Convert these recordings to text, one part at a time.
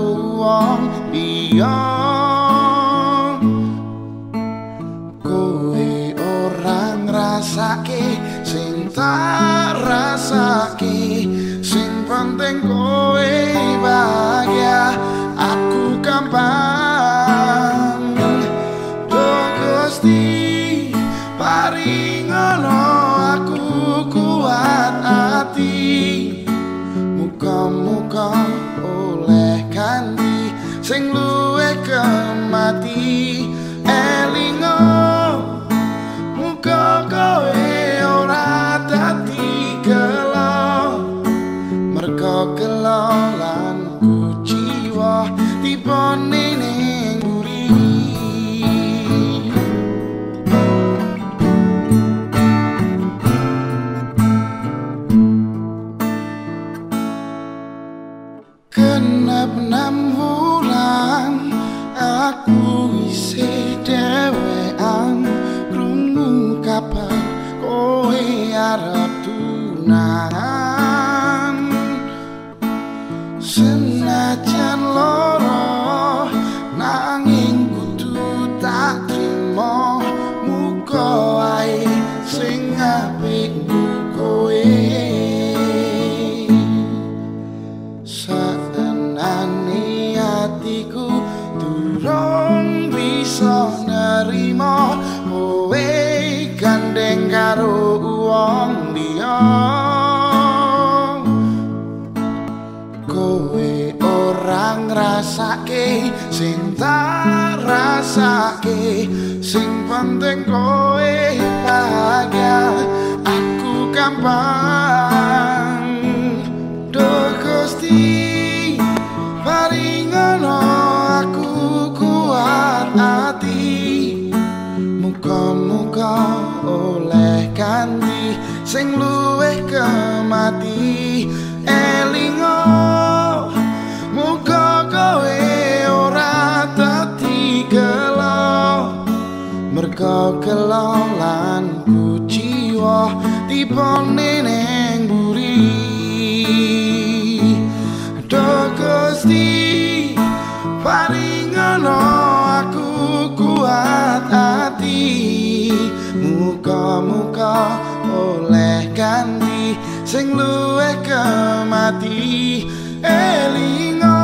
go on beyond. Kowe orang rasake sing tak rasake sing penting kowe tunangan senajan loro ora ngrasake sing tak rasake sing penting kowe bahagia aku gampang. Duh Gusti paringono aku kuat ati. Muga-muga oleh ganti sing luwih kemati mergo gelo lan kuciwa tipone ning buri Duh Gusti paringono aku kuat ati. Muga-muga oleh ganti sing luwih kemati elingo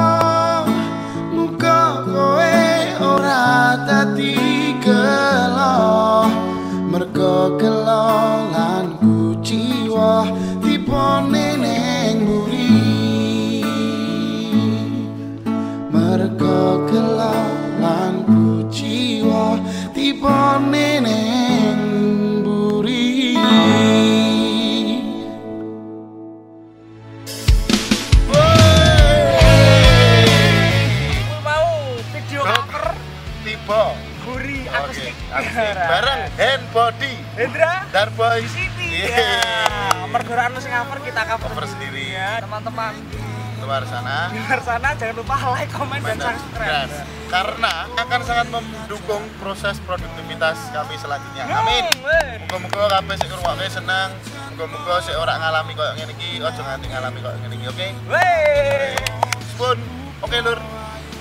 kuciwa tipone ning buri mau video cover tiba Oke, akustik. bareng hand body Hendra Darboy di sini. Iya. Ya, Mergoraan lu sing cover kita cover, Cover sendiri. ya. Teman-teman luar sana luar sana jangan lupa like, comment dan subscribe. Karena akan sangat mendukung proses produktivitas kami selanjutnya amin weh. Muga-muga kabeh sing ngrungokke seneng. Muga-muga sik ora ngalami koyo ngene iki, aja nganti ngalami koyo ngene iki, oke? Weh. Spoon. Oke, Lur.